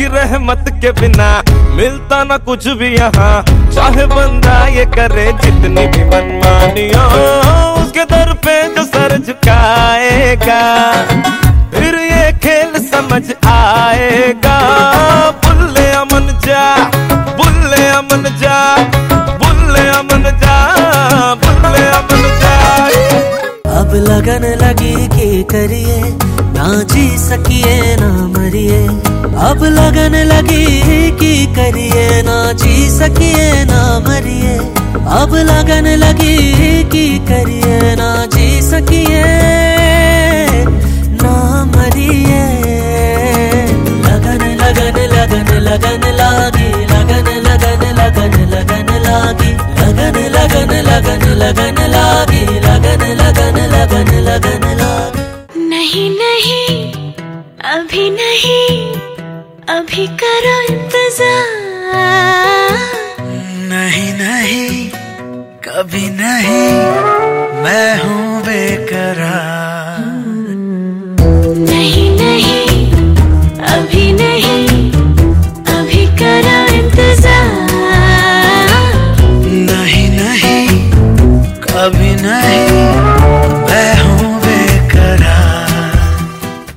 उसकी रहमत के बिना मिलता ना कुछ भी यहाँ। चाहे बंदा ये करे जितनी भी मनमानियों, उसके दर पे जो सर झुकाएगा, फिर ये खेल समझ आएगा। बुल्ले अमन जा, बुल्ले अमन जा, बुल्ले अमन जा, बुल्ले अमन जा। अब लगन लगी की करिए ना जी सकिए, ना मरिए। अब लगन लगी की करिए ना जी सकिए ना मरिए। अब लगन लगी की करिए ना जी सकिए, ना मरिए। लगन लगन लगन लगन लागी, लगन लगन लगन लगन लागी। लगन लगन लगन लगन लागी, लगन लगन लगन लगन लागी। नहीं नहीं, अभी नहीं। अभी करो इंतज़ार। नहीं नहीं कभी नहीं मैं हूँ बेकरार। नहीं